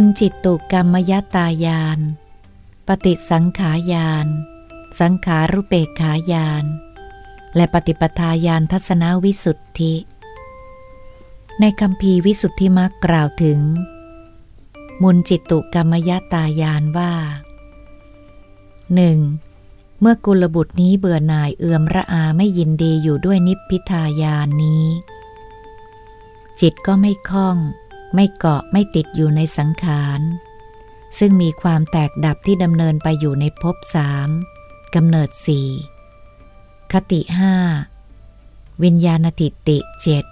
มุนจิตตุกรรมยตายาน ปฏิสังขายาน สังขารุเปกขายาน และปฏิปทาญาณทัศนวิสุทธิ ในคำพีวิสุทธิมักกล่าวถึง มุนจิตตุกรรมยตายานว่าหนึ่งเมื่อกุลบุตรนี้เบื่อหน่ายเอื่อมระอาไม่ยินดีอยู่ด้วยนิพพิทายานนี้ จิตก็ไม่คล้อง ไม่เกาะไม่ติดอยู่ในสังขาร ซึ่งมีความแตกดับที่ดำเนินไปอยู่ในภพสามกำเนิดสี่คติห้าวิญญาณติติเจ็ด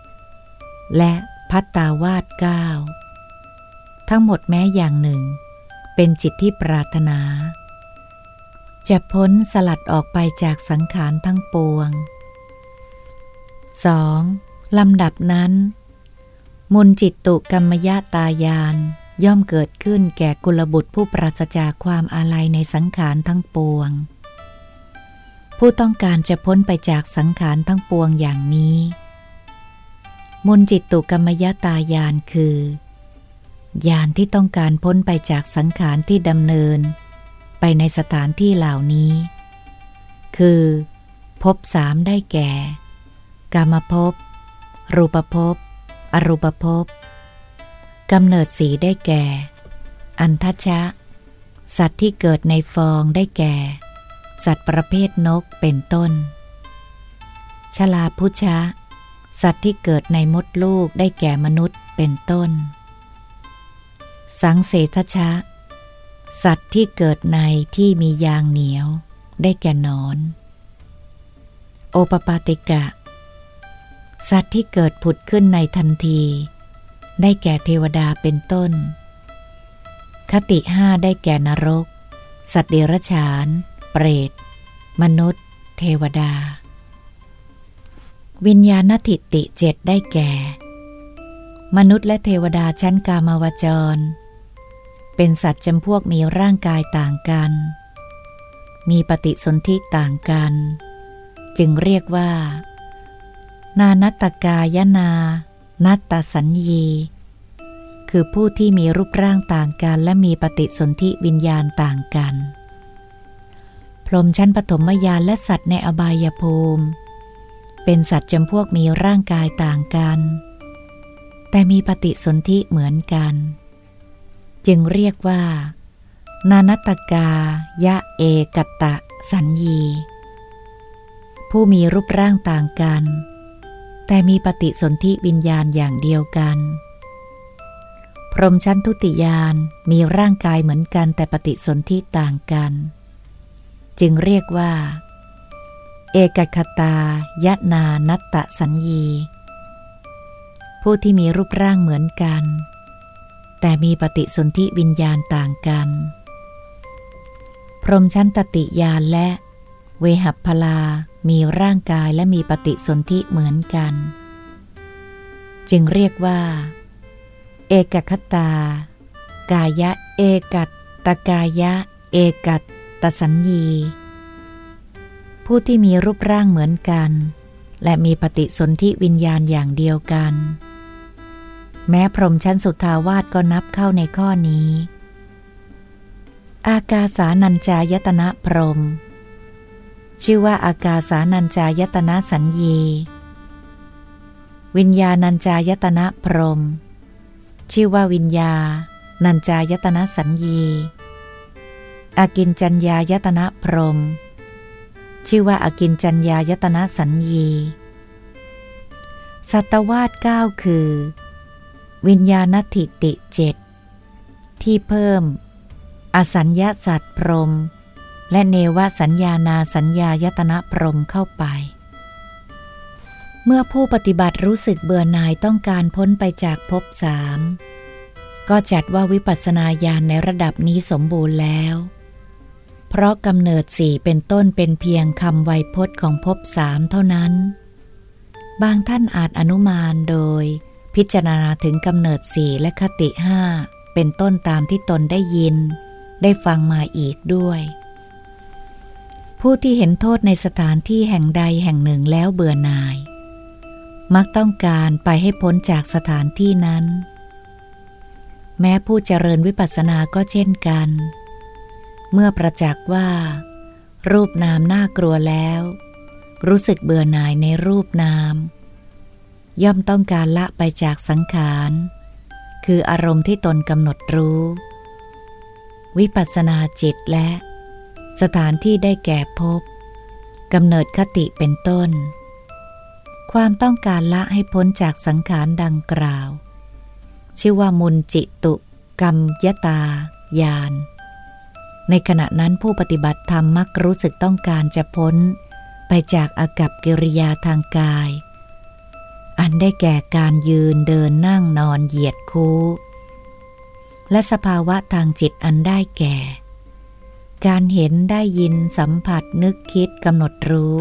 และพัตตาวาสเก้าทั้งหมดแม้อย่างหนึ่ง เป็นจิตที่ปรารถนา จะพ้นสลัดออกไปจากสังขารทั้งปวง 2. ลำดับนั้น มุนจิตตุกรรมยาตายาน ย่อมเกิดขึ้นแก่กุลบุตรผู้ปราศจากความอาลัยในสังขารทั้งปวง ผู้ต้องการจะพ้นไปจากสังขารทั้งปวงอย่างนี้ มุนจิตตุกรรมยตายานคือญาณที่ต้องการพ้นไปจากสังขารที่ดำเนิน ไปในสถานที่เหล่านี้ คือพบสามได้แก่ กามภพรูปภพ อรูปภพกำเนิดสีได้แก่ อันทชะ สัตว์ที่เกิดในฟองได้แก่ สัตว์ประเภทนกเป็นต้น ชลาพุชะ สัตว์ที่เกิดในมดลูกได้แก่มนุษย์เป็นต้น สังเสทชะ สัตว์ที่เกิดในที่มียางเหนียวได้แก่นอน โอปปาติกะ สัตว์ที่เกิดผุดขึ้นในทันที ได้แก่เทวดาเป็นต้น คติห้าได้แก่นรก สัตว์เดรัจฉาน เปรต มนุษย์ เทวดา วิญญาณทิติเจ็ดได้แก่ มนุษย์และเทวดาชั้นกามาวจร เป็นสัตว์จำพวกมีร่างกายต่างกัน มีปฏิสนธิต่างกัน จึงเรียกว่า นานัตกายนา นัตตสัญญี คือผู้ที่มีรูปร่างต่างกันและมีปฏิสนธิวิญญาณต่างกัน พรหมชั้นปฐมยานและสัตว์ในอบายภูมิ เป็นสัตว์จำพวกมีร่างกายต่างกัน แต่มีปฏิสนธิเหมือนกัน จึงเรียกว่า นานัตกายะเอกตะสัญญี ผู้มีรูปร่างต่างกัน แต่มีปฏิสนธิวิญญาณอย่างเดียวกัน พรหมชั้นทุติยานมีร่างกายเหมือนกันแต่ปฏิสนธิต่างกัน จึงเรียกว่า เอกคตายะนานัตตสัญญี ผู้ที่มีรูปร่างเหมือนกัน แต่มีปฏิสนธิวิญญาณต่างกัน พรหมชั้นตติยานและ เวหัพลา มีร่างกายและมีปฏิสนธิเหมือนกัน จึงเรียกว่า เอกคตา กายะเอกัตตกายะ เอกัตตสัญญี ผู้ที่มีรูปร่างเหมือนกัน และมีปฏิสนธิวิญญาณอย่างเดียวกัน แม้พรหมชั้นสุทาวาสก็นับเข้าในข้อนี้ อากาสานัญจายตนะพรหม ชื่อว่าอากาสานัญจายตนะสัญญี วิญญาณัญจายตนะพรหมชื่อว่าวิญญาณัญจายตนะสัญญีอากินจัญญายตนะพรหมชื่อว่าอากินจัญญายตนะสัญญี สัตวาสเก้าคือ วิญญาณทิติเจ็ดที่เพิ่ม อสัญญาสัตว์พรม และเนวสัญญานาสัญญายตนะพรมเข้าไป เมื่อผู้ปฏิบัติรู้สึกเบื่อหน่ายต้องการพ้นไปจากภพสามก็จัดว่าวิปัสสนาญาณในระดับนี้สมบูรณ์แล้ว เพราะกำเนิดสี่เป็นต้นเป็นเพียงคำไวยพจน์ของภพสามเท่านั้น บางท่านอาจอนุมานโดย พิจารณาถึงกำเนิดสี่และคติห้าเป็นต้นตามที่ตนได้ยิน ได้ฟังมาอีกด้วย ผู้ที่เห็นโทษในสถานที่แห่งใดแห่งหนึ่งแล้วเบื่อหน่าย มักต้องการไปให้พ้นจากสถานที่นั้น แม้ผู้เจริญวิปัสสนาก็เช่นกัน เมื่อประจักษ์ว่า รูปนามน่ากลัวแล้ว รู้สึกเบื่อหน่ายในรูปนาม ย่อมต้องการละไปจากสังขารคืออารมณ์ที่ตนกำหนดรู้ วิปัสสนาจิตและ สถานที่ได้แก่พบกำเนิดคติเป็นต้น ความต้องการละให้พ้นจากสังขารดังกล่าว ชื่อว่ามุนจิตุกรรมยตายานในขณะนั้นผู้ปฏิบัติธรรมมักรู้สึกต้องการจะพ้น ไปจากอากับกิริยาทางกาย อันได้แก่การยืนเดินนั่งนอนเหยียดคู้และสภาวะทางจิตอันได้แก่ การเห็นได้ยินสัมผัสนึกคิดกำหนดรู้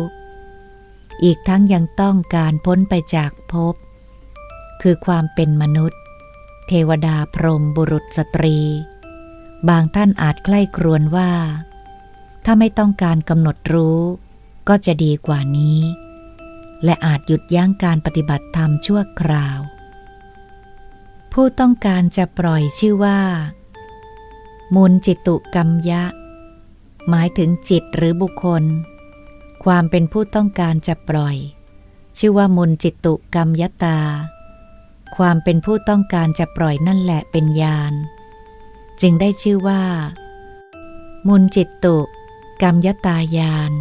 อีกทั้งยังต้องการพ้นไปจากภพ คือความเป็นมนุษย์ เทวดาพรหมบุรุษสตรี บางท่านอาจใกล้ครวนว่า ถ้าไม่ต้องการกำหนดรู้ ก็จะดีกว่านี้ และอาจหยุดยั้งการปฏิบัติธรรมชั่วคราว ผู้ต้องการจะปล่อยชื่อว่ามูลจิตุกรรมยะ หมายถึงจิตหรือบุคคล ความเป็นผู้ต้องการจะปล่อย ชื่อว่ามุนจิตตุกรรมยตา ความเป็นผู้ต้องการจะปล่อยนั่นแหละเป็นญาณจึงได้ชื่อว่า มุนจิตตุกรรมยตายาน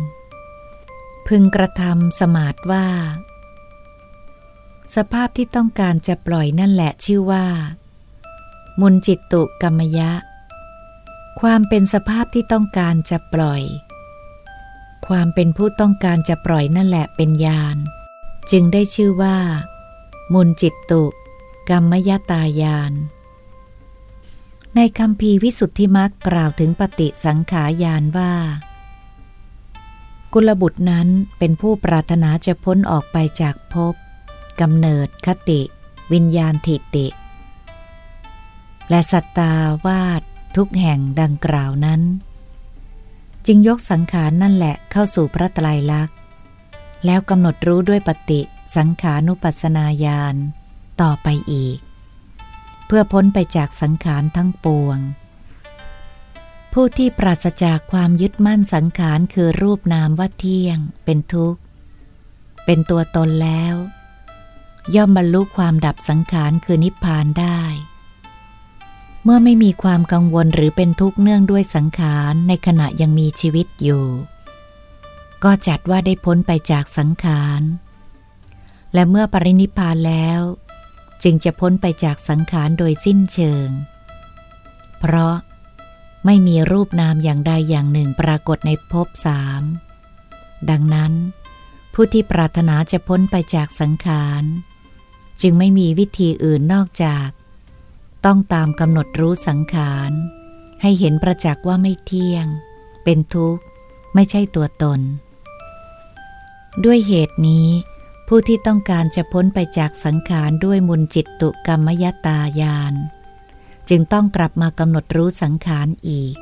พึงกระทำสมาดว่า สภาพที่ต้องการจะปล่อยนั่นแหละชื่อว่า มุนจิตตุกรรมยะ ความเป็นสภาพที่ต้องการจะปล่อย ความเป็นผู้ต้องการจะปล่อยนั่นแหละเป็นญาณ จึงได้ชื่อว่า มุนจิตตุ กรรมยตายาน ในคำพีวิสุทธิมักกล่าวถึงปฏิสังขายานว่า กุลบุตรนั้นเป็นผู้ปรารถนาจะพ้นออกไปจากภพกำเนิดคติ วิญญาณทิติ และสัตตาวาด ทุกแห่งดังกล่าวนั้น จึงยกสังขารนั่นแหละเข้าสู่พระไตรลักษณ์ แล้วกำหนดรู้ด้วยปฏิสังขานุปัสสนาญาณต่อไปอีก เพื่อพ้นไปจากสังขารทั้งปวง ผู้ที่ปราศจากความยึดมั่นสังขารคือรูปนามว่าเที่ยง เป็นทุกข์ เป็นตัวตนแล้ว ย่อมบรรลุความดับสังขารคือนิพพานได้ เมื่อไม่มีความกังวลหรือเป็นทุกข์เนื่องด้วยสังขารในขณะยังมีชีวิตอยู่ ก็จัดว่าได้พ้นไปจากสังขาร และเมื่อปรินิพานแล้ว จึงจะพ้นไปจากสังขารโดยสิ้นเชิง เพราะไม่มีรูปนามอย่างใดอย่างหนึ่งปรากฏในภพสาม ดังนั้น ผู้ที่ปรารถนาจะพ้นไปจากสังขาร จึงไม่มีวิธีอื่นนอกจาก ต้องตามกำหนดรู้สังขาร ให้เห็นประจักษ์ว่าไม่เที่ยง เป็นทุกข์ ไม่ใช่ตัวตน ด้วยเหตุนี้ผู้ที่ต้องการจะพ้นไปจากสังขารด้วยมุนจิตตุกรรมยตายานจึงต้องกลับมากำหนดรู้สังขารอีก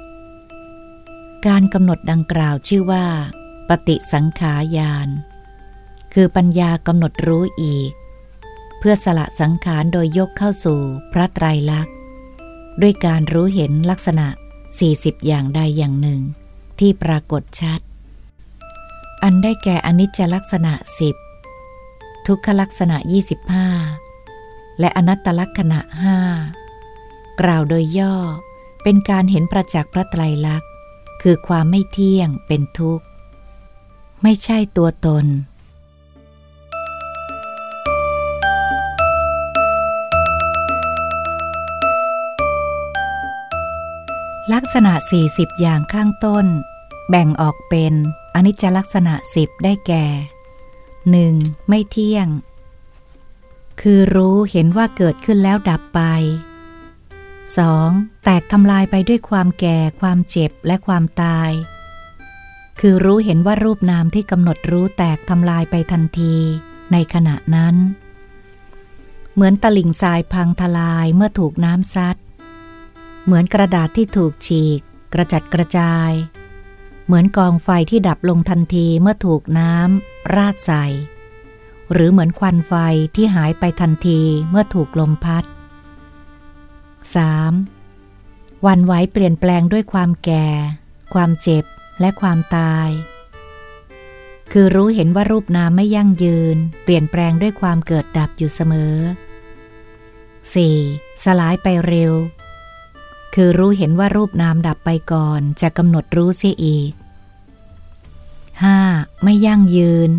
การกำหนดดังกล่าวชื่อว่า ปฏิสังขายานคือปัญญากำหนดรู้อีก พื่อสละสังขารโดยยกเข้าสู่พระไตรลักษณ์ ด้วยการรู้เห็นลักษณะ 40 อย่างใดอย่างหนึ่ง ที่ปรากฏชัด อันได้แก่อนิจจลักษณะสิบทุกขลักษณะ 25 และอนัตตลักษณะห้ากล่าวโดยย่อเป็นการเห็นประจักษ์พระไตรลักษณ์ คือความไม่เที่ยงเป็นทุกข์ ไม่ใช่ตัวตน ลักษณะ 40 อย่างข้างต้น แบ่งออกเป็นอนิจจลักษณะสิบได้แก่ 1. ไม่เที่ยง คือรู้เห็นว่าเกิดขึ้นแล้วดับไป 2. แตกทำลายไปด้วยความแก่ ความเจ็บและความตาย คือรู้เห็นว่ารูปนามที่กำหนดรู้แตกทำลายไปทันทีในขณะนั้น เหมือนตลิ่งทรายพังทลายเมื่อถูกน้ำซัด เหมือนกระดาษที่ถูกฉีก กระจัดกระจาย เหมือนกองไฟที่ดับลงทันทีเมื่อถูกน้ำราดใส่ หรือเหมือนควันไฟที่หายไปทันทีเมื่อถูกลมพัด 3. วันไหวเปลี่ยนแปลงด้วยความแก่ ความเจ็บและความตาย คือรู้เห็นว่ารูปนามไม่ยั่งยืน เปลี่ยนแปลงด้วยความเกิดดับอยู่เสมอ 4. สลายไปเร็ว คือรู้เห็นว่ารูปนามดับไปก่อนจะกำหนดรู้เสียอีก 5. ไม่ยั่งยืน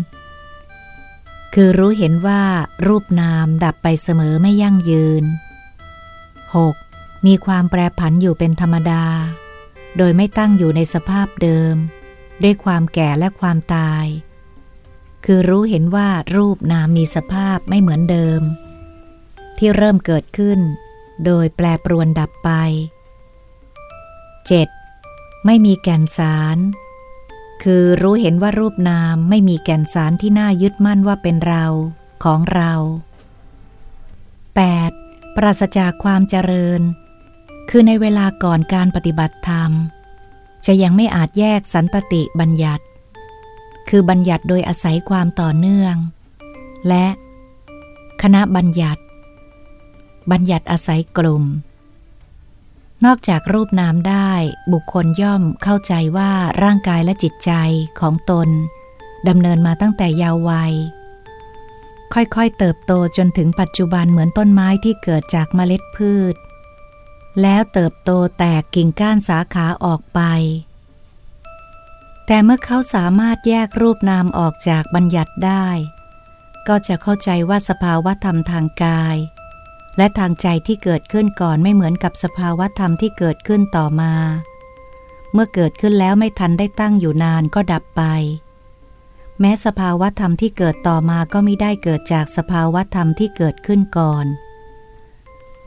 คือรู้เห็นว่ารูปนามดับไปเสมอไม่ยั่งยืน 6. มีความแปรผันอยู่เป็นธรรมดา โดยไม่ตั้งอยู่ในสภาพเดิม ด้วยความแก่และความตาย คือรู้เห็นว่ารูปนามมีสภาพไม่เหมือนเดิม ที่เริ่มเกิดขึ้น โดยแปรปรวนดับไป 7. ไม่มีแก่นสาร คือรู้เห็นว่ารูปนามไม่มีแก่นสารที่น่ายึดมั่นว่าเป็นเราของเรา 8. ปราศจากความเจริญ คือในเวลาก่อนการปฏิบัติธรรม จะยังไม่อาจแยกสันตติบัญญัติ คือบัญญัติโดยอาศัยความต่อเนื่อง และ คณะบัญญัติ บัญญัติอาศัยกลุ่ม นอกจากรูปนามได้ บุคคลย่อมเข้าใจว่าร่างกายและจิตใจของตนดำเนินมาตั้งแต่ยาววัย ค่อยๆเติบโตจนถึงปัจจุบันเหมือนต้นไม้ที่เกิดจากเมล็ดพืช แล้วเติบโตแตกกิ่งก้านสาขาออกไป แต่เมื่อเขาสามารถแยกรูปนามออกจากบัญญัติได้ ก็จะเข้าใจว่าสภาวะธรรมทางกาย และทางใจที่เกิดขึ้นก่อนไม่เหมือนกับสภาวะธรรมที่เกิดขึ้นต่อมา เมื่อเกิดขึ้นแล้วไม่ทันได้ตั้งอยู่นานก็ดับไป แม้สภาวะธรรมที่เกิดต่อมาก็ไม่ได้เกิดจากสภาวะธรรมที่เกิดขึ้นก่อน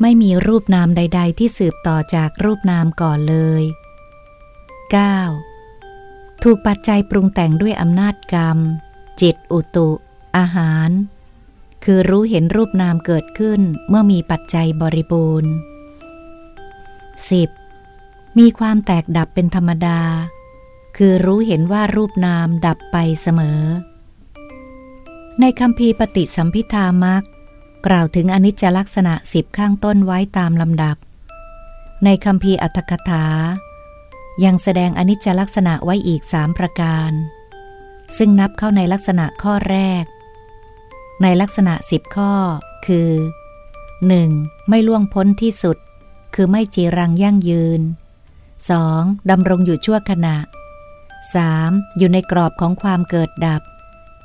ไม่มีรูปนามใด ๆ ที่สืบต่อจากรูปนามก่อนเลย 9. ถูกปัจจัยปรุงแต่งด้วยอำนาจกรรม จิตอุตุ อาหาร คือรู้เห็นรูปนามเกิดขึ้นเมื่อมีปัจจัยบริบูรณ์ 10. มีความแตกดับเป็นธรรมดา คือรู้เห็นว่ารูปนามดับไปเสมอ ในคำพีปฏิสัมพิธามักกล่าวถึงอนิจจลักษณะสิบข้างต้นไว้ตามลำดับ ในคำพีอัตถกถา ยังแสดงอนิจจลักษณะไว้อีกสามประการ ซึ่งนับเข้าในลักษณะข้อแรก ในลักษณะสิบข้อ คือ 1. ไม่ล่วงพ้นที่สุด คือไม่จีรังยั่งยืน 2. ดำรงอยู่ชั่วขณะ 3. อยู่ในกรอบของความเกิดดับ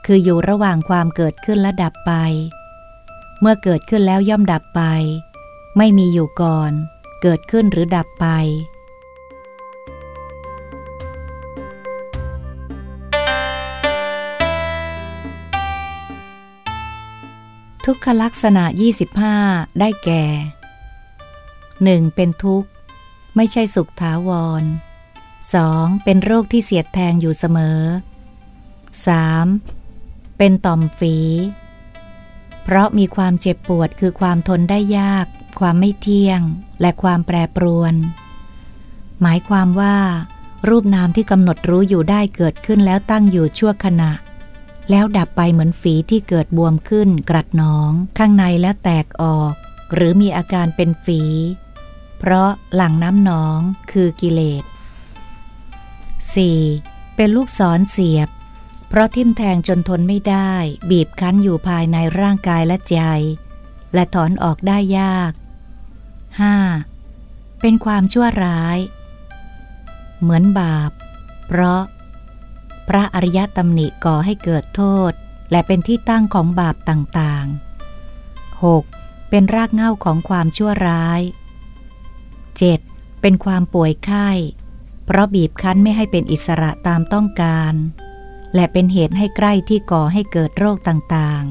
คืออยู่ระหว่างความเกิดขึ้นและดับไป เมื่อเกิดขึ้นแล้วย่อมดับไป ไม่มีอยู่ก่อน เกิดขึ้นหรือดับไป ทุกขลักษณะ 25 ได้แก่ 1. เป็นทุกข์ ไม่ใช่สุขถาวร 2. เป็นโรคที่เสียดแทงอยู่เสมอ 3. เป็นต่อมฝี เพราะมีความเจ็บปวดคือความทนได้ยาก ความไม่เที่ยง และความแปรปรวน หมายความว่า รูปนามที่กำหนดรู้อยู่ได้เกิดขึ้นแล้วตั้งอยู่ชั่วขณะ แล้วดับไปเหมือนฝีที่เกิดบวมขึ้นกรัดหนอง ข้างในแล้วแตกออก หรือมีอาการเป็นฝี เพราะหลังน้ำหนองคือกิเลส 4. เป็นลูกศรเสียบ เพราะทิ่มแทงจนทนไม่ได้ บีบคั้นอยู่ภายในร่างกายและใจ และถอนออกได้ยาก 5. เป็นความชั่วร้าย เหมือนบาป เพราะ พระอริยตำหนิก่อให้เกิดโทษ และเป็นที่ตั้งของบาปต่างๆ 6. เป็นรากเหง้าของความชั่วร้าย 7. เป็นความป่วยไข้ เพราะบีบคั้นไม่ให้เป็นอิสระตามต้องการ และเป็นเหตุให้ใกล้ที่ก่อให้เกิดโรคต่าง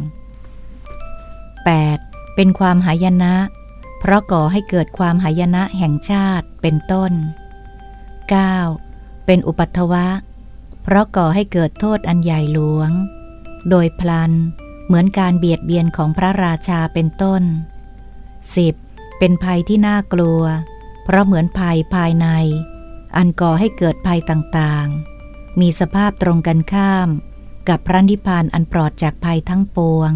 ๆ 8. เป็นความหายนะ เพราะก่อให้เกิดความหายนะแห่งชาติเป็นต้น 9. เป็นอุปัตวะเเพราะก่อให้เกิดโทษอันใหญ่หลวง โดยพลัน เหมือนการเบียดเบียนของพระราชาเป็นต้น 10. เป็นภัยที่น่ากลัว เพราะเหมือนภัยภายใน อันก่อให้เกิดภัยต่างๆ มีสภาพตรงกันข้าม กับพระนิพพานอันปลอดจากภัยทั้งปวง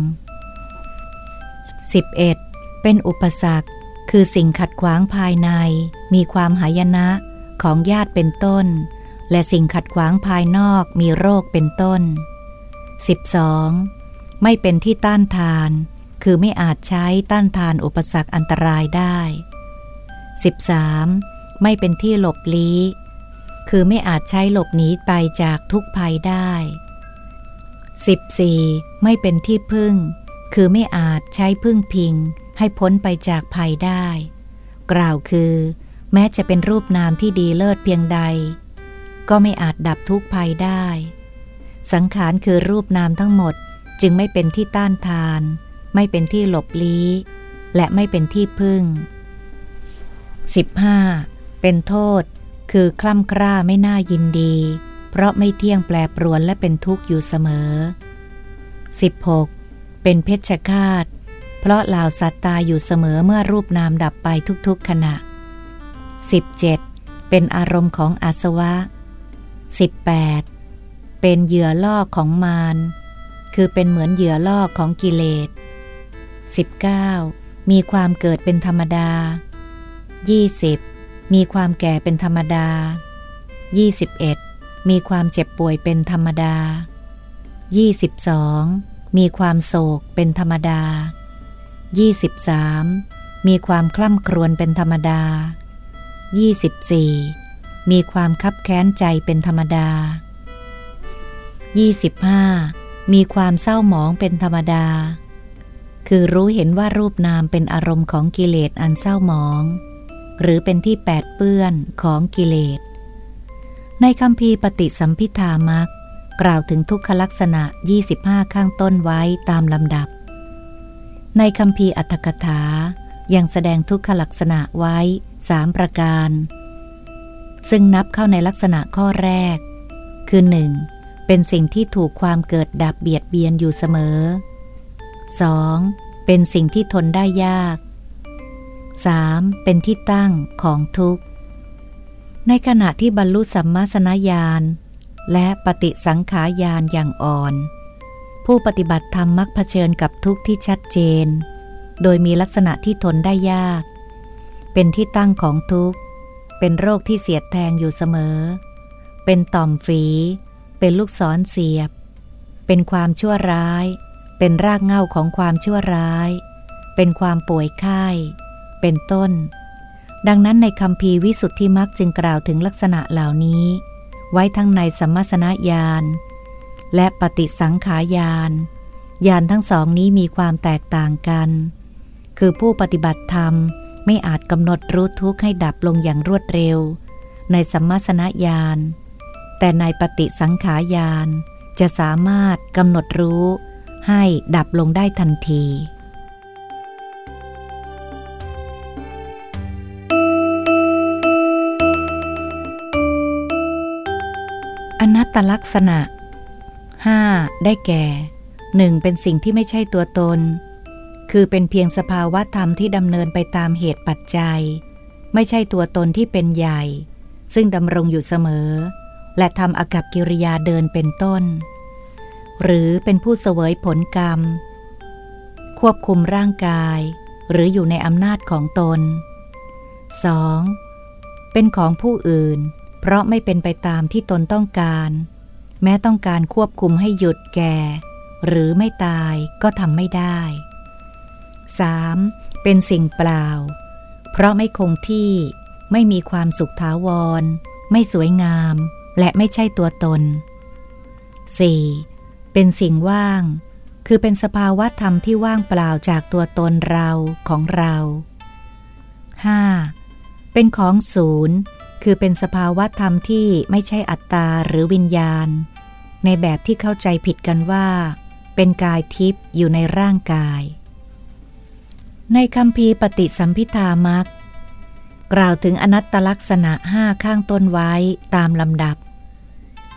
11. เป็นอุปสรรค คือสิ่งขัดขวางภายใน มีความหายนะของญาติเป็นต้น และสิ่งขัดขวางภายนอกมีโรคเป็นต้น 12. ไม่เป็นที่ต้านทาน คือไม่อาจใช้ต้านทานอุปสรรคอันตรายได้ 13. ไม่เป็นที่หลบลี้คือไม่อาจใช้หลบหนีไปจากทุกภัยได้ 14. ไม่เป็นที่พึ่ง คือไม่อาจใช้พึ่งพิง ให้พ้นไปจากภัยได้ กล่าวคือ แม้จะเป็นรูปนามที่ดีเลิศเพียงใด ก็ไม่อาจดับทุกภัยได้ สังขารคือรูปนามทั้งหมดจึงไม่เป็นที่ต้านทาน ไม่เป็นที่หลบลี้ และไม่เป็นที่พึ่ง 15. เป็นโทษ คือคล่ำคร่าไม่น่ายินดี เพราะไม่เที่ยงแปรปรวนและเป็นทุกข์อยู่เสมอ 16. เป็นเพชฌฆาต เพราะเหล่าสัตว์ตายอยู่เสมอเมื่อรูปนามดับไปทุกๆขณะ 17. เป็นอารมณ์ของอาสวะ 18. เป็นเหยื่อล่อของมารคือเป็นเหมือนเหยื่อล่อของกิเลส 19. มีความเกิดเป็นธรรมดา 20. มีความแก่เป็นธรรมดา 21. มีความเจ็บป่วยเป็นธรรมดา 22. มีความโศกเป็นธรรมดา 23. มีความคล่ำครวญเป็นธรรมดา 24. มีความคับแค้นใจเป็นธรรมดา 25. มีความเศร้าหมองเป็นธรรมดา คือรู้เห็นว่ารูปนามเป็นอารมณ์ของกิเลสอันเศร้าหมอง หรือเป็นที่แปดเปื้อนของกิเลส ในคำพีปฏิสัมพิธามักกล่าวถึงทุกขลักษณะ 25 ข้างต้นไว้ตามลำดับ ในคำพีอัตถกถายังแสดงทุกขลักษณะไว้สามประการ ซึ่งนับเข้าในลักษณะข้อแรก คือหนึ่งเป็นสิ่งที่ถูกความเกิดดับเบียดเบียนอยู่เสมอ 2. เป็นสิ่งที่ทนได้ยาก 3. เป็นที่ตั้งของทุกข์ ในขณะที่บรรลุสัมมาสนญาณและปฏิสังขายานอย่างอ่อน ผู้ปฏิบัติธรรมมักเผชิญกับทุกข์ที่ชัดเจน โดยมีลักษณะที่ทนได้ยาก เป็นที่ตั้งของทุกข์ เป็นโรคที่เสียดแทงอยู่เสมอ เป็นต่อมฝี เป็นลูกศรเสียบ เป็นความชั่วร้าย เป็นรากเหง้าของความชั่วร้าย เป็นความป่วยไข้ เป็นต้น ดังนั้นในคำพีวิสุทธิมักจึงกล่าวถึงลักษณะเหล่านี้ ไว้ทั้งในสัมมาสนญาณและปฏิสังขายานญาณทั้งสองนี้มีความแตกต่างกัน คือผู้ปฏิบัติธรรม ไม่อาจกำหนดรู้ทุกข์ให้ดับลงอย่างรวดเร็ว ในสัมมาสนญาณ แต่ในปฏิสังขายาน จะสามารถกำหนดรู้ ให้ดับลงได้ทันที อนัตตลักษณะ 5. ได้แก่ 1. เป็นสิ่งที่ไม่ใช่ตัวตน คือเป็นเพียงสภาวะธรรมที่ดำเนินไปตามเหตุปัจจัย ไม่ใช่ตัวตนที่เป็นใหญ่ ซึ่งดำรงอยู่เสมอ และทำอากับกิริยาเดินเป็นต้น หรือเป็นผู้เสวยผลกรรม ควบคุมร่างกาย หรืออยู่ในอำนาจของตน 2. เป็นของผู้อื่น เพราะไม่เป็นไปตามที่ตนต้องการ แม้ต้องการควบคุมให้หยุดแก่ หรือไม่ตายก็ทำไม่ได้ 3. เป็นสิ่งเปล่า เพราะไม่คงที่ ไม่มีความสุขถาวร ไม่สวยงาม และไม่ใช่ตัวตน 4. เป็นสิ่งว่าง คือเป็นสภาวะธรรมที่ว่างเปล่าจากตัวตนเราของเรา 5. เป็นของศูนย์คือเป็นสภาวะธรรมที่ไม่ใช่อัตตาหรือวิญญาณ ในแบบที่เข้าใจผิดกันว่า เป็นกายทิพย์อยู่ในร่างกาย ในคำพีปฏิสัมพิธามักกล่าวถึงอนัตตลักษณะห้าข้างต้นไว้ตามลำดับ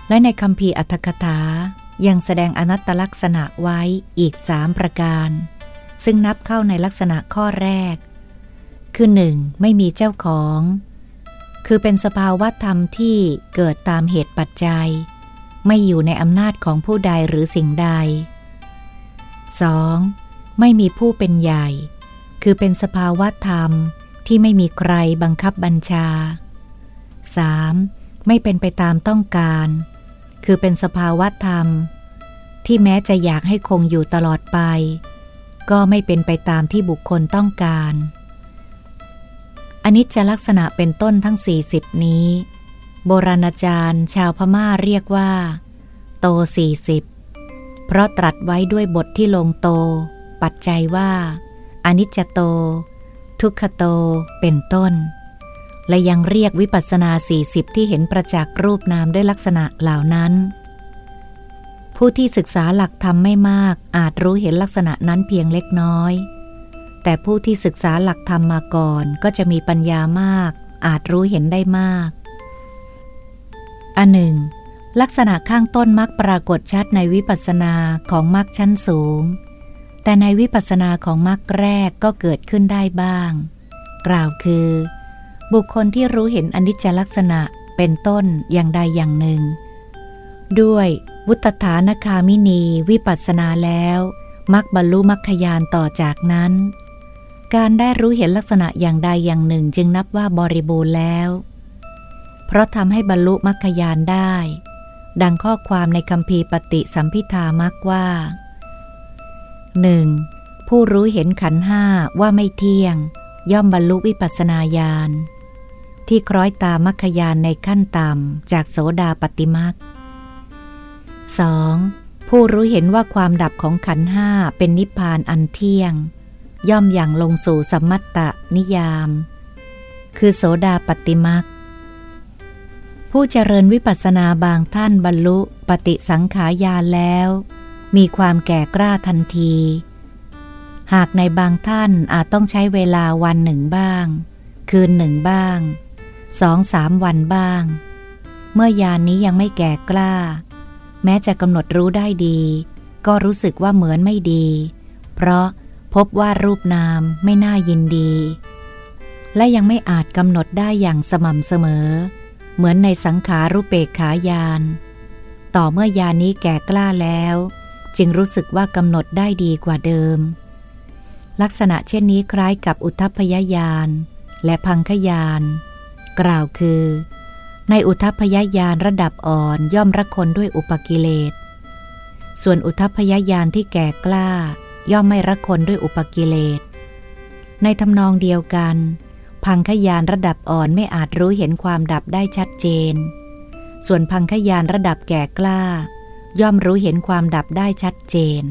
และในคำพีอัตถกถายังแสดงอนัตตลักษณะไว้อีกสามประการ ซึ่งนับเข้าในลักษณะข้อแรก คือหนึ่งไม่มีเจ้าของ คือเป็นสภาวะธรรมที่เกิดตามเหตุปัจจัย ไม่อยู่ในอำนาจของผู้ใดหรือสิ่งใด 2. ไม่มีผู้เป็นใหญ่ คือเป็นสภาวะธรรมที่ไม่มีใครบังคับบัญชา 3. ไม่เป็นไปตามต้องการ คือเป็นสภาวะธรรม ที่แม้จะอยากให้คงอยู่ตลอดไป ก็ไม่เป็นไปตามที่บุคคลต้องการอนนิจจลักษณะเป็นต้นทั้ง 40 นี้ โบราณอาจารย์ชาวพม่าเรียกว่า โต 40 เพราะตรัสไว้ด้วยบทที่ลงโต ปัจจัยว่า อนิจจโต ทุกขโต เป็นต้น และยังเรียกวิปัสสนาสี่สิบที่เห็นประจักษ์รูปนามด้วยลักษณะเหล่านั้น ผู้ที่ศึกษาหลักธรรมไม่มากอาจรู้เห็นลักษณะนั้นเพียงเล็กน้อย แต่ผู้ที่ศึกษาหลักธรรมมาก่อนก็จะมีปัญญามาก อาจรู้เห็นได้มากอันหนึ่งลักษณะข้างต้นมักปรากฏชัดในวิปัสสนาของมักชั้นสูง แต่ในวิปัสสนาของมรรคแรกก็เกิดขึ้นได้บ้าง กล่าวคือ บุคคลที่รู้เห็นอนิจจลักษณะเป็นต้นอย่างใดอย่างหนึ่ง ด้วยวุตฐานคามินีวิปัสสนาแล้วมักบรรลุมรรคยานต่อจากนั้น การได้รู้เห็นลักษณะอย่างใดอย่างหนึ่งจึงนับว่าบริบูรณ์แล้ว เพราะทำให้บรรลุมรรคยานได้ ดังข้อความในคำพีปฏิสัมพิธามักว่า หนึ่งผู้รู้เห็นขันห้าว่าไม่เที่ยง ย่อมบรรลุวิปัสนาญาณที่คล้อยตามมัคคยานในขั้นต่ำจากโสดาปติมัก 2. ผู้รู้เห็นว่าความดับของขันห้าเป็นนิพพานอันเที่ยง ย่อมอย่างลงสู่สัมมัตตนิยาม คือโสดาปติมัก ผู้เจริญวิปัสสนาบางท่านบรรลุปฏิสังขายานแล้ว มีความแก่กล้าทันที หากในบางท่านอาจต้องใช้เวลาวันหนึ่งบ้าง คืนหนึ่งบ้างสองสามวันบ้าง เมื่อยานนี้ยังไม่แก่กล้า แม้จะกำหนดรู้ได้ดี ก็รู้สึกว่าเหมือนไม่ดี เพราะพบว่ารูปนามไม่น่ายินดี และยังไม่อาจกำหนดได้อย่างสม่ำเสมอ เหมือนในสังขารุเปกขายาน ต่อเมื่อยานนี้แก่กล้าแล้ว จึงรู้สึกว่ากำหนดได้ดีกว่าเดิม ลักษณะเช่นนี้คล้ายกับอุทพยญาณและพังคยาน กล่าวคือ ในอุทพยญาณระดับอ่อนย่อมรักคนด้วยอุปกิเลส ส่วนอุทพยญาณที่แก่กล้า ย่อมไม่รักคนด้วยอุปกิเลส ในทำนองเดียวกัน พังคยานระดับอ่อนไม่อาจรู้เห็นความดับได้ชัดเจน ส่วนพังคยานระดับแก่กล้า ย่อมรู้เห็นความดับได้ชัดเจน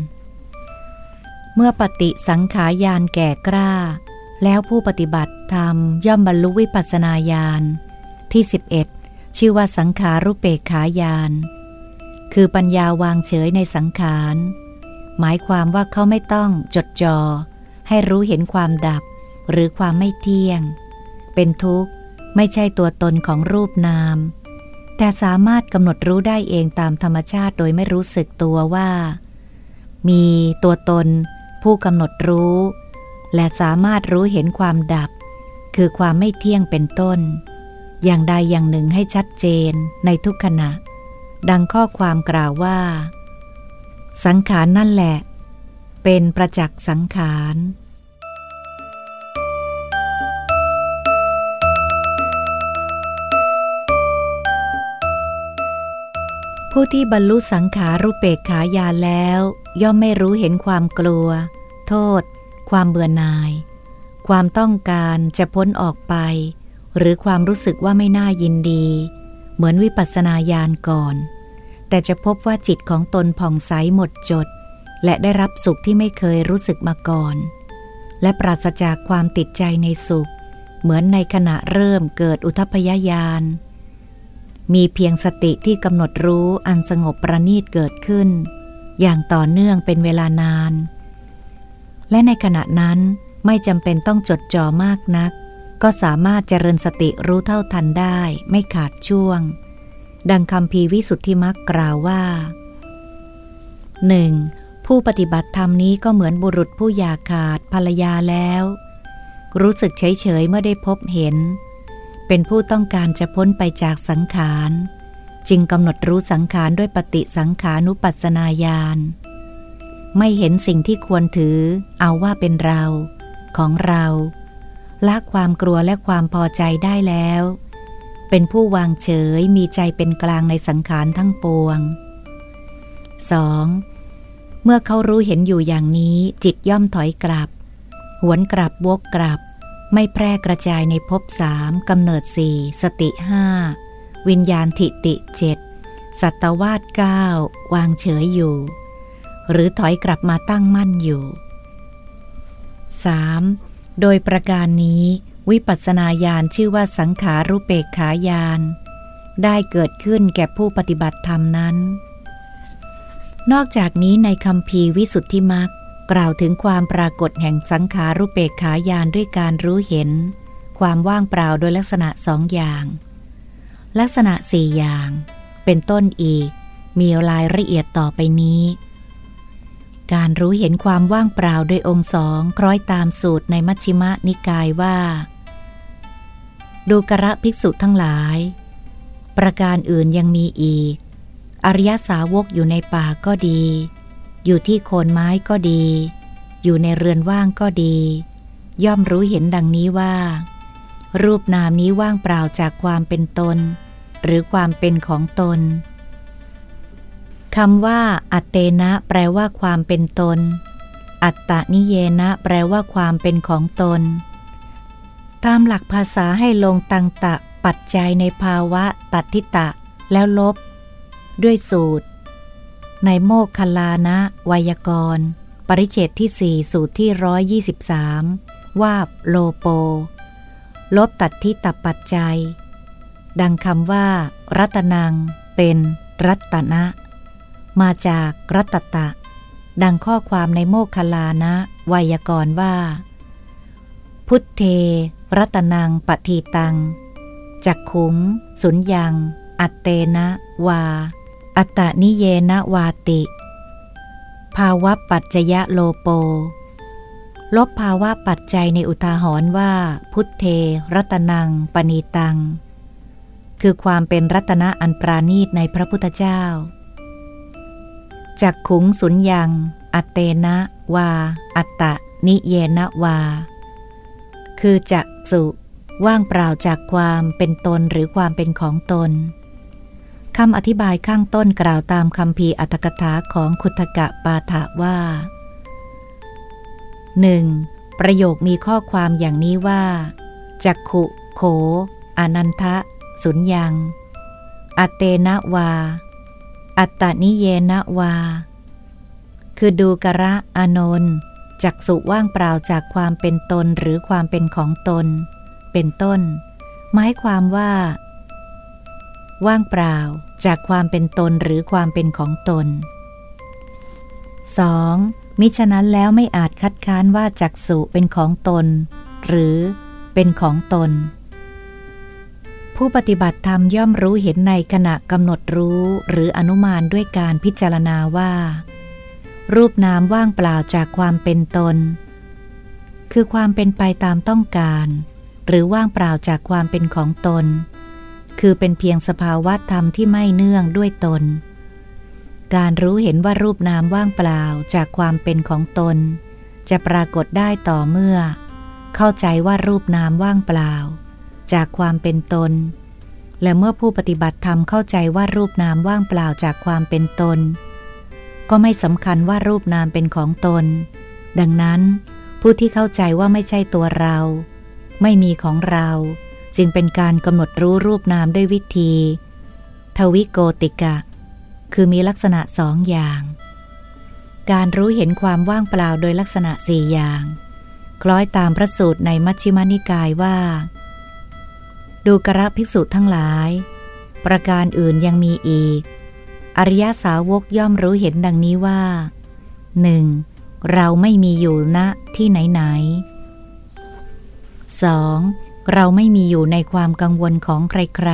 เมื่อปฏิสังขายานแก่กล้า แล้วผู้ปฏิบัติธรรมย่อมบรรลุวิปัสนาญาณที่ 11 ชื่อว่าสังขารุเปกขายาน คือปัญญาวางเฉยในสังขาร หมายความว่าเขาไม่ต้องจดจอ่อให้รู้เห็นความดับหรือความไม่เที่ยง เป็นทุกข์ไม่ใช่ตัวตนของรูปนาม แต่สามารถกำหนดรู้ได้เองตามธรรมชาติโดยไม่รู้สึกตัวว่า มีตัวตน ผู้กำหนดรู้ และสามารถรู้เห็นความดับ คือความไม่เที่ยงเป็นต้น อย่างใดอย่างหนึ่งให้ชัดเจนในทุกขณะ ดังข้อความกล่าวว่า สังขารนั่นแหละ เป็นประจักษ์สังขาร ผู้ที่บรรลุสังขารุเปกขายาแล้ว ย่อมไม่รู้เห็นความกลัว โทษ ความเบื่อหน่าย ความต้องการจะพ้นออกไป หรือความรู้สึกว่าไม่น่ายินดี เหมือนวิปัสสนาญาณก่อน แต่จะพบว่าจิตของตนผ่องใสหมดจด และได้รับสุขที่ไม่เคยรู้สึกมาก่อน และปราศจากความติดใจในสุข เหมือนในขณะเริ่มเกิดอุทพยญาณ มีเพียงสติที่กำหนดรู้อันสงบประณีตเกิดขึ้น อย่างต่อเนื่องเป็นเวลานาน และในขณะนั้นไม่จำเป็นต้องจดจ่อมากนัก ก็สามารถเจริญสติรู้เท่าทันได้ไม่ขาดช่วง ดังคำพีวิสุทธิมักกล่าวว่าหนึ่งผู้ปฏิบัติธรรมนี้ก็เหมือนบุรุษผู้อยากขาดภรรยาแล้ว รู้สึกเฉยเฉยเมื่อได้พบเห็น เป็นผู้ต้องการจะพ้นไปจากสังขาร จึงกำหนดรู้สังขารด้วยปฏิสังขานุปัสสนาญาณไม่เห็นสิ่งที่ควรถือ เอาว่าเป็นเรา ของเราละความกลัวและความพอใจได้แล้ว เป็นผู้วางเฉยมีใจเป็นกลางในสังขารทั้งปวง 2. เมื่อเขารู้เห็นอยู่อย่างนี้จิตย่อมถอยกลับ หวนกลับวกกลับ ไม่แพร่กระจายในภพสามกำเนิดสี่สติห้าวิญญาณทิติเจ็ดสัตวาสเก้าวางเฉยอยู่ หรือถอยกลับมาตั้งมั่นอยู่ 3. โดยประการนี้ วิปัสสนาญาณชื่อว่าสังขารุเปกขายาน ได้เกิดขึ้นแก่ผู้ปฏิบัติธรรมนั้น นอกจากนี้ในคำพีวิสุทธิมัก กล่าวถึงความปรากฏแห่งสังขารุเปกขายานด้วยการรู้เห็น ความว่างเปล่าโดยลักษณะสองอย่าง ลักษณะสี่อย่าง เป็นต้นอีก มีรายละเอียดต่อไปนี้ การรู้เห็นความว่างเปล่าโดยองค์สองคล้อยตามสูตรในมัชฌิมนิกายว่า ดูกระภิกษุทั้งหลาย ประการอื่นยังมีอีก อริยสาวกอยู่ในป่าก็ดี อยู่ที่โคนไม้ก็ดี อยู่ในเรือนว่างก็ดี ย่อมรู้เห็นดังนี้ว่า รูปนามนี้ว่างเปล่าจากความเป็นตน หรือความเป็นของตนคำว่า อัตเตนะแปลว่าความเป็นตน อัตตนิเยนะแปลว่าความเป็นของตน ตามหลักภาษาให้ลงตังตะปัจจัยในภาวะตัดทิตะ แล้วลบ ด้วยสูตร ในโมกคลานะวยากร ปริเฉตที่สี่สูตรที่ร้อยยี่สิบสามว่าโลโป ลบตัดทิตปัจจัย ดังคำว่า รัตนัง เป็นรัตนะ มาจากรัตตะ ดังข้อความในโมคคลานะไวยากรณ์ว่า พุทเท รัตนังปฏิตังจักขุง สุญยัง อัตเตนะ วา อัตตนิเยนะวาติ ภาวะปัจจยะโลโป ลบภาวะปัจจัยในอุทาหรณ์ว่า พุทเท รัตนัง ปณีตัง คือความเป็นรัตนะอันปราณีตในพระพุทธเจ้าจักขุงสุญยัง อัตเตนะ วา อัตตะนิเยนะวา คือจักสุ ว่างเปล่าจากความเป็นตนหรือความเป็นของตน คำอธิบายข้างต้นกล่าวตามคำพีอัตถกถาของคุตกะปาฐะว่า 1. ประโยคมีข้อความอย่างนี้ว่า จักขุ โข อนันทะ สุญยัง อัตเตนะวา อัตตนิเยนะวา คือดูกระอานนท์จักสุว่างเปล่าจากความเป็นตนหรือความเป็นของตน เป็นต้น หมายความว่า ว่างเปล่า จากความเป็นตนหรือความเป็นของตน 2. มิฉะนั้นแล้วไม่อาจคัดค้านว่าจักสุเป็นของตน หรือเป็นของตน ผู้ปฏิบัติธรรมย่อมรู้เห็นในขณะกำหนดรู้หรืออนุมานด้วยการพิจารณาว่า รูปนามว่างเปล่าจากความเป็นตน คือความเป็นไปตามต้องการ หรือว่างเปล่าจากความเป็นของตน คือเป็นเพียงสภาวะธรรมที่ไม่เนื่องด้วยตน การรู้เห็นว่ารูปนามว่างเปล่าจากความเป็นของตน จะปรากฏได้ต่อเมื่อ เข้าใจว่ารูปนามว่างเปล่า จากความเป็นตน และเมื่อผู้ปฏิบัติธรรมเข้าใจว่ารูปนามว่างเปล่าจากความเป็นตน ก็ไม่สำคัญว่ารูปนามเป็นของตน ดังนั้น ผู้ที่เข้าใจว่าไม่ใช่ตัวเรา ไม่มีของเรา จึงเป็นการกำหนดรู้รูปนามด้วยวิธี ทวิโกติกะ คือมีลักษณะสองอย่าง การรู้เห็นความว่างเปล่าโดยลักษณะสี่อย่าง คล้อยตามพระสูตรในมัชฌิมานิกายว่า ดูกระภิกษุทั้งหลาย ประการอื่นยังมีอีก อริยสาวกย่อมรู้เห็นดังนี้ว่าหนึ่งเราไม่มีอยู่ณที่ไหนไหน 2. เราไม่มีอยู่ในความกังวลของใคร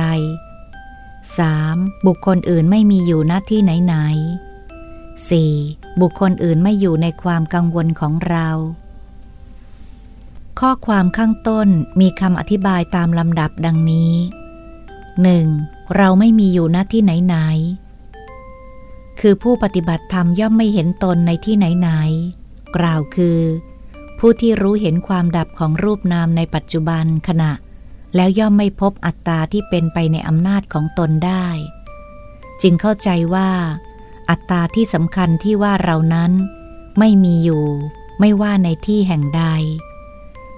ๆ 3. บุคคลอื่นไม่มีอยู่ณที่ไหนไหน 4. บุคคลอื่นไม่อยู่ในความกังวลของเรา ข้อความข้างต้นมีคำอธิบายตามลำดับดังนี้ 1. เราไม่มีอยู่ณที่ไหนไหนคือผู้ปฏิบัติธรรมย่อมไม่เห็นตนในที่ไหนไหนกล่าวคือ ผู้ที่รู้เห็นความดับของรูปนามในปัจจุบันขณะ แล้วย่อมไม่พบอัตตาที่เป็นไปในอำนาจของตนได้ จึงเข้าใจว่า อัตตาที่สำคัญที่ว่าเรานั้น ไม่มีอยู่ ไม่ว่าในที่แห่งใด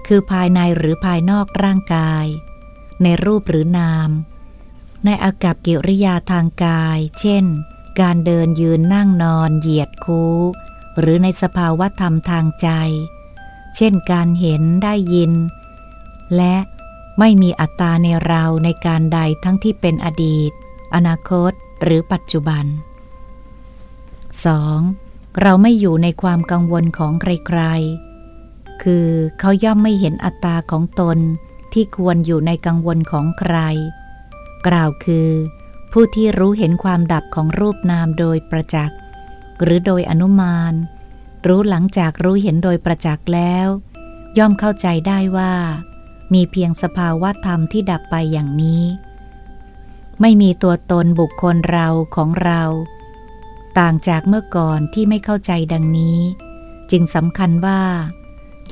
คือภายในหรือภายนอกร่างกาย ในรูปหรือนาม ในอากับกิริยาทางกาย เช่น การเดินยืนนั่งนอน เหยียดคูหรือในสภาวะธรรมทางใจ เช่นการเห็นได้ยิน และไม่มีอัตตาในเราในการใดทั้งที่เป็นอดีต อนาคตหรือปัจจุบัน 2. เราไม่อยู่ในความกังวลของใครๆ คือเขาย่อมไม่เห็นอัตตาของตนที่ควรอยู่ในกังวลของใคร กล่าวคือ ผู้ที่รู้เห็นความดับของรูปนามโดยประจักษ์ หรือโดยอนุมาน รู้หลังจากรู้เห็นโดยประจักษ์แล้ว ย่อมเข้าใจได้ว่า มีเพียงสภาวะธรรมที่ดับไปอย่างนี้ ไม่มีตัวตนบุคคลเราของเรา ต่างจากเมื่อก่อนที่ไม่เข้าใจดังนี้ จึงสำคัญว่า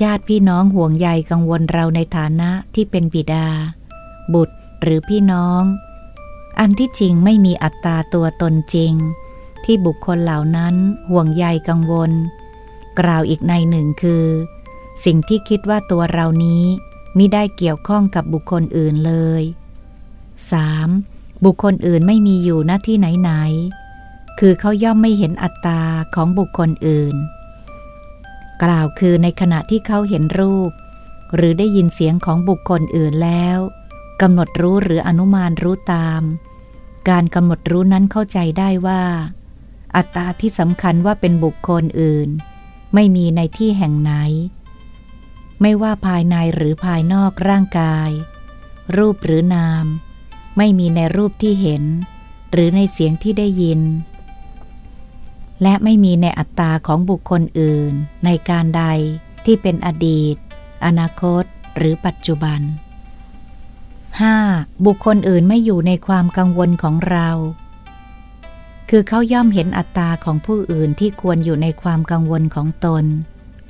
ญาติพี่น้องห่วงใยกังวลเราในฐานะที่เป็นบิดา บุตรหรือพี่น้อง อันที่จริงไม่มีอัตตาตัวตนจริงที่บุคคลเหล่านั้นห่วงใยกังวล กล่าวอีกในหนึ่งคือ สิ่งที่คิดว่าตัวเรานี้มิได้เกี่ยวข้องกับบุคคลอื่นเลย 3. บุคคลอื่นไม่มีอยู่หน้าที่ไหนๆคือเขาย่อมไม่เห็นอัตตาของบุคคลอื่น กล่าวคือในขณะที่เขาเห็นรูป หรือได้ยินเสียงของบุคคลอื่นแล้วกำหนดรู้หรืออนุมานรู้ตาม การกำหนดรู้นั้นเข้าใจได้ว่า อัตตาที่สำคัญว่าเป็นบุคคลอื่น ไม่มีในที่แห่งไหน ไม่ว่าภายในหรือภายนอกร่างกาย รูปหรือนาม ไม่มีในรูปที่เห็น หรือในเสียงที่ได้ยิน และไม่มีในอัตตาของบุคคลอื่น ในการใดที่เป็นอดีต อนาคต หรือปัจจุบัน 5. บุคคลอื่นไม่อยู่ในความกังวลของเรา คือเขาย่อมเห็นอัตตาของผู้อื่นที่ควรอยู่ในความกังวลของตน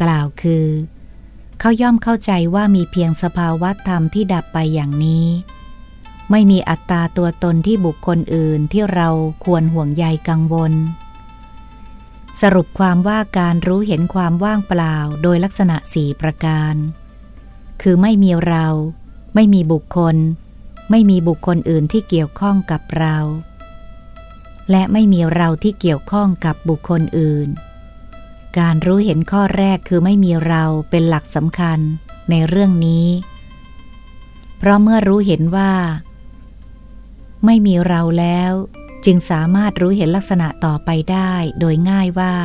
กล่าวคือ เขาย่อมเข้าใจว่ามีเพียงสภาวะธรรมที่ดับไปอย่างนี้ ไม่มีอัตตาตัวตนที่บุคคลอื่นที่เราควรห่วงใยกังวล สรุปความว่าการรู้เห็นความว่างเปล่าโดยลักษณะสี่ประการ คือไม่มีเรา ไม่มีบุคคล ไม่มีบุคคลอื่นที่เกี่ยวข้องกับเรา และไม่มีเราที่เกี่ยวข้องกับบุคคลอื่น การรู้เห็นข้อแรกคือไม่มีเราเป็นหลักสำคัญในเรื่องนี้ เพราะเมื่อรู้เห็นว่า ไม่มีเราแล้ว จึงสามารถรู้เห็นลักษณะต่อไปได้โดยง่ายว่า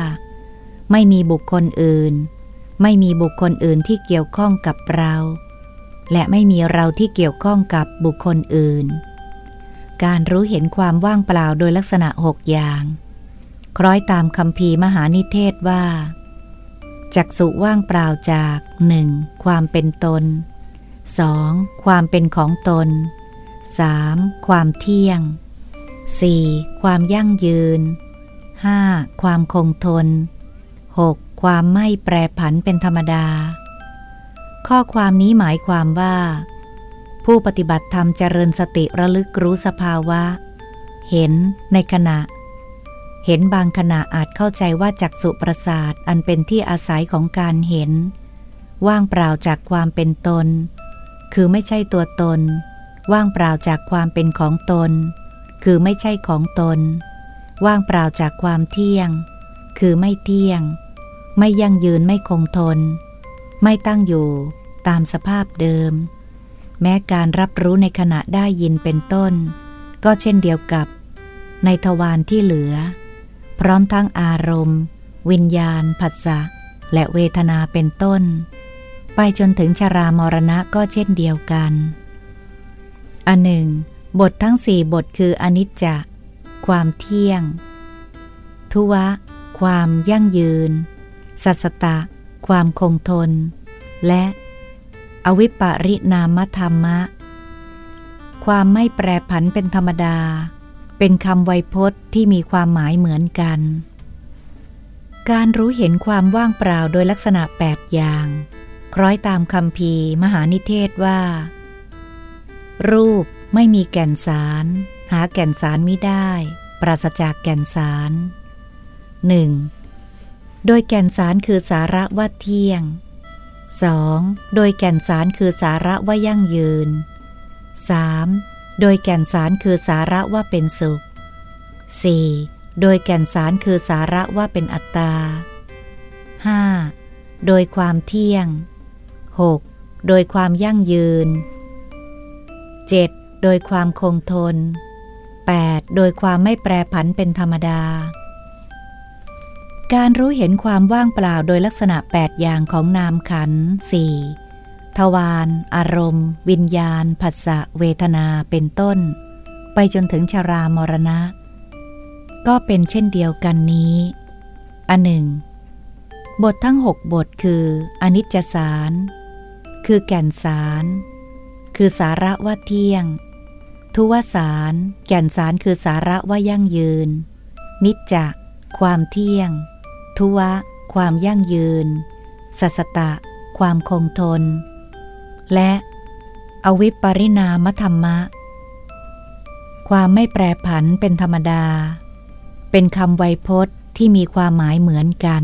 ไม่มีบุคคลอื่น ไม่มีบุคคลอื่นที่เกี่ยวข้องกับเรา และไม่มีเราที่เกี่ยวข้องกับบุคคลอื่น การรู้เห็นความว่างเปล่าโดยลักษณะหกอย่าง คล้อยตามคำพีมหานิเทศว่าจักสุว่างเปล่าจากหนึ่งความเป็นตน 2. ความเป็นของตน 3. ความเที่ยง 4. ความยั่งยืน 5. ความคงทน 6. ความไม่แปรผันเป็นธรรมดา ข้อความนี้หมายความว่า ผู้ปฏิบัติธรรมเจริญสติระลึกรู้สภาวะ เห็นในขณะ เห็นบางขณะอาจเข้าใจว่าจักสุประสาทอันเป็นที่อาศัยของการเห็น ว่างเปล่าจากความเป็นตน คือไม่ใช่ตัวตน ว่างเปล่าจากความเป็นของตน คือไม่ใช่ของตน ว่างเปล่าจากความเที่ยง คือไม่เที่ยง ไม่ยั่งยืนไม่คงทน ไม่ตั้งอยู่ตามสภาพเดิม แม้การรับรู้ในขณะได้ยินเป็นต้น ก็เช่นเดียวกับ ในทวารที่เหลือ พร้อมทั้งอารมณ์ วิญญาณ ผัสสะ และเวทนาเป็นต้น ไปจนถึงชรามรณะก็เช่นเดียวกัน อันหนึ่ง บททั้งสี่บทคืออนิจจะความเที่ยง ทุวะ ความยั่งยืน สัสตะ ความคงทน และ อวิปริณามธรรมะ ความไม่แปรผันเป็นธรรมดา เป็นคำไวยพจน์ที่มีความหมายเหมือนกัน การรู้เห็นความว่างเปล่าโดยลักษณะแปดอย่าง คล้อยตามคำพีมหานิเทศว่า รูปไม่มีแก่นสาร หาแก่นสารไม่ได้ ปราศจากแก่นสารหนึ่งโดยแก่นสารคือสาระว่าเที่ยง 2. โดยแก่นสารคือสาระว่ายั่งยืน 3. โดยแก่นสารคือสาระว่าเป็นสุข 4. โดยแก่นสารคือสาระว่าเป็นอัตตา 5. โดยความเที่ยง 6. โดยความยั่งยืน 7. โดยความคงทน 8. โดยความไม่แปรผันเป็นธรรมดา การรู้เห็นความว่างเปล่าโดยลักษณะ 8 อย่างของนามขันสี่ทวารอารมณ์ วิญญาณผัสสะเวทนาเป็นต้น ไปจนถึงชรามรณะ ก็เป็นเช่นเดียวกันนี้อันหนึ่ง บททั้งหกบทคืออนิจจสาร คือแก่นสาร คือสาระว่าเที่ยง ทุวสาร แก่นสารคือสาระว่ายั่งยืน นิจจะความเที่ยง ทุวะ ความยั่งยืน สัสตะ ความคงทน และอวิปปริณามธรรมะ ความไม่แปรผันเป็นธรรมดา เป็นคำไวยพจน์ที่มีความหมายเหมือนกัน